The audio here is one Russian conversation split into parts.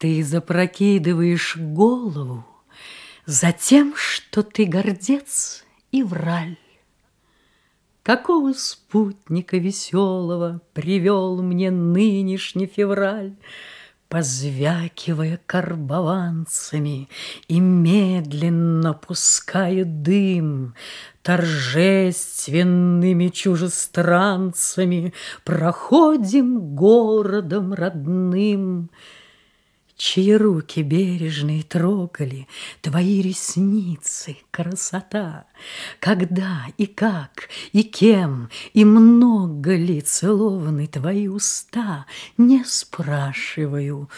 Ты запрокидываешь голову За тем, что ты гордец и враль. Какого спутника веселого Привел мне нынешний февраль? Позвякивая карбованцами И медленно пуская дым, Торжественными чужестранцами Проходим городом родным — Чьи руки бережные трогали Твои ресницы, красота? Когда и как, и кем, и много ли Целованы твои уста? Не спрашиваю.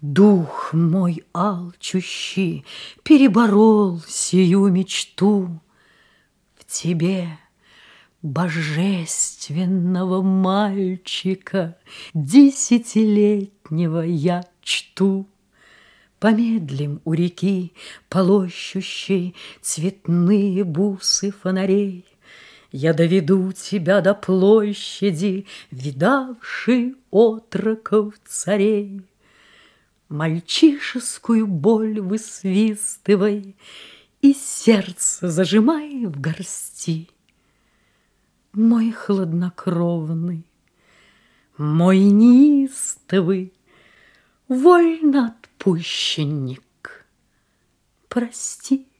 Дух мой алчущий Переборол сию мечту. В тебе божественного мальчика Десятилетнего я чту. Помедлим у реки, полощущей Цветные бусы фонарей. Я доведу тебя до площади, Видавшей отроков царей. Мальчишескую боль высвистывай И сердце зажимай в горсти. Мой хладнокровный, мой неистовый, Вольно отпущенник, прости.